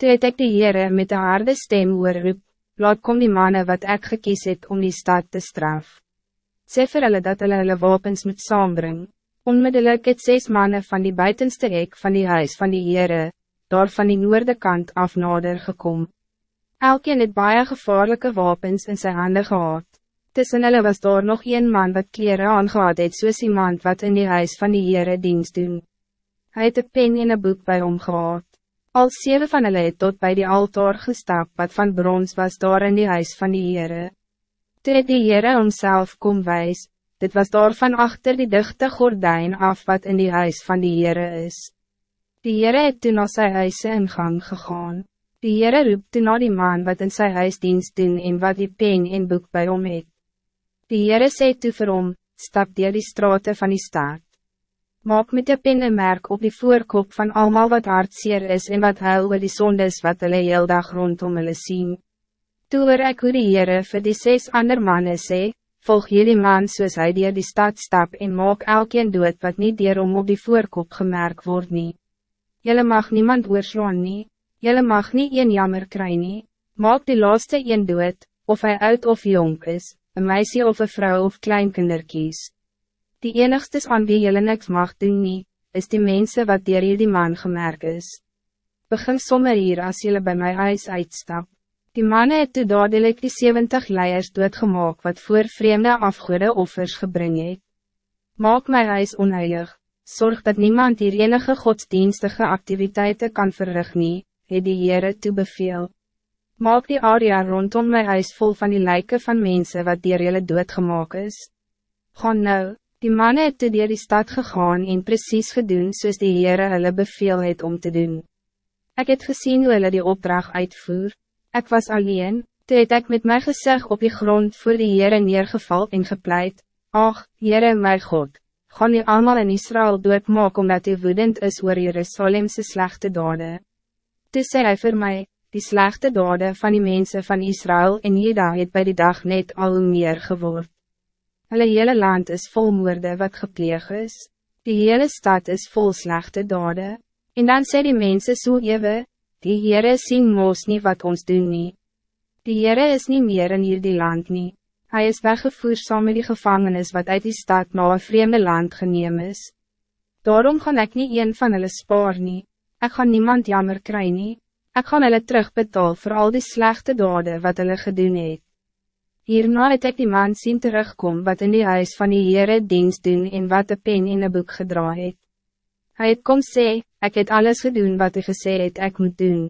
Toe het ek die Heere met een harde stem oorroep, laat kom die mannen wat ek gekies het om die stad te straf. Sê vir hulle dat hulle hulle wapens moet saambring. Onmiddellijk het zes mannen van die buitenste hek van die huis van die Heere, daar van die noorde kant af nader gekom. Elkeen het baie gevaarlijke wapens in zijn handen gehad. Tussen hulle was daar nog een man wat kleren aangehad het soos iemand wat in die huis van die Heere dienst doen. Hij het een pen in een boek bij hom gehad. Al zeven van hulle het tot bij die altaar gestap wat van brons was daar in die huis van die Heere. Toe het die Heere homself kom wijs, dit was daar van achter die dichte gordijn af wat in die huis van die Heere is. Die Heere het toen na sy huise in gang gegaan. Die Heere roep toen na die man wat in sy huis dienst doen en wat die pen en boek bij hom het. Die Heere sê toe vir hom, stap dier die straten van die stad. Maak met je pen een merk op die voorkop van allemaal wat hartseer is en wat huil oor die sondes wat hulle heel dag rondom hulle sien. Toe hoor ek hoe die Heere vir die zes ander mannen sê, volg jullie man soos hy dier die stad stap en maak elkeen dood wat niet dier om op die voorkop gemerk word nie. Jylle mag niemand oorslaan nie, jylle mag niet een jammer kry nie, maak die laaste een dood, of hij oud of jong is, een meisje of een vrouw of kleinkinder kies. Die enigstes aan wie jullie niks mag doen nie, is die mensen wat dier die man gemerk is. Begin sommer hier als jullie bij mijn huis uitstap. Die mannen het toe dadelijk die 70 leiers doodgemaak wat voor vreemde afgoede offers gebring het. Maak mijn huis onheilig, zorg dat niemand hier enige godsdienstige activiteiten kan verrig nie, het die Heere toe beveel. Maak die area rondom mijn huis vol van die lijken van mensen wat dier jullie doodgemaak is. Gaan nou, Die mannen het toe dier die stad gegaan en precies gedoen soos die Heere hulle beveel het om te doen. Ik het gezien hoe hulle die opdracht uitvoer. Ik was alleen, toe het ek met my gezicht op die grond voor die Heere neergeval en gepleit. Ach, Heere my God, gaan die allemaal in Israël doodmaak omdat hy woedend is oor Jerusalemse slechte dade. Toe sê hy vir my, die slechte dade van die mensen van Israël en Jeda het bij die dag net al meer geword. Hulle hele land is vol moorde wat gepleeg is. Die hele stad is vol slechte dade. En dan sê die mensen so ewe, die Heere sien moos nie wat ons doen nie. Die Heere is niet meer in hierdie land nie. Hij is weggevoer saam met die gevangenis wat uit die stad na een vreemde land geneem is. Daarom gaan ik niet een van hulle spaar nie. Ek gaan niemand jammer kry nie. Ek gaan hulle terugbetaal voor al die slechte dade wat hulle gedoen het. Hierna het ek die man sien terugkom wat in die huis van die Heere dienst doen en wat de pen in een boek gedra het. Hy het kom sê, ek het alles gedoen wat hy gesê het ek moet doen.